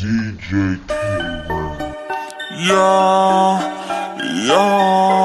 DJ Taylor. Yeah, yeah.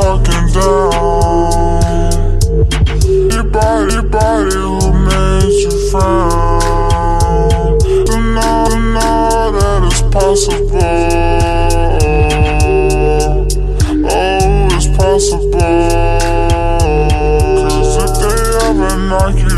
talking down. Your body, body who made you frown. And all, and all that is possible. Oh, it's possible. Cause if they ever knock you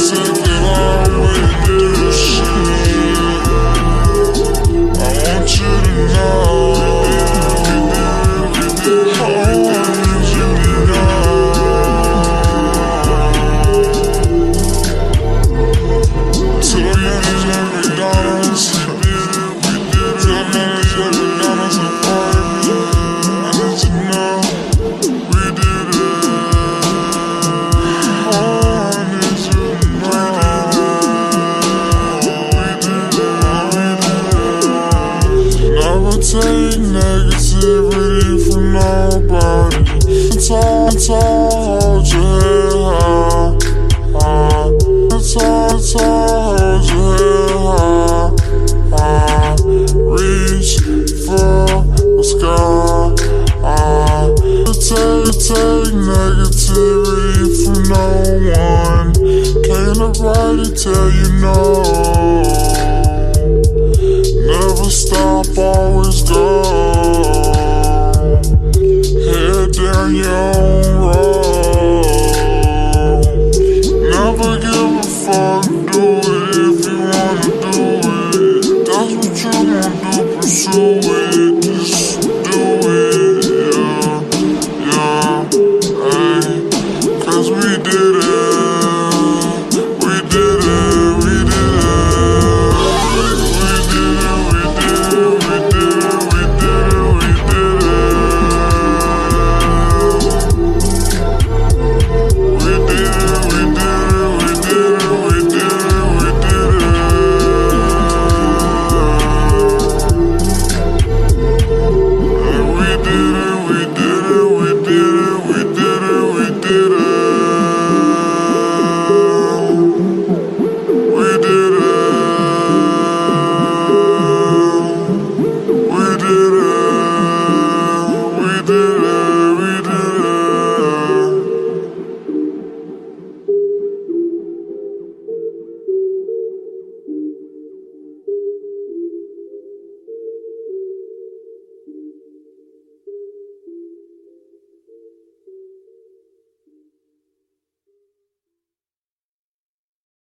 it's all yeah. It's all, it's all yeah. I reach for the sky. I take, take negativity from no one. Can't nobody tell you no. Never stop, always go. Head down your did it.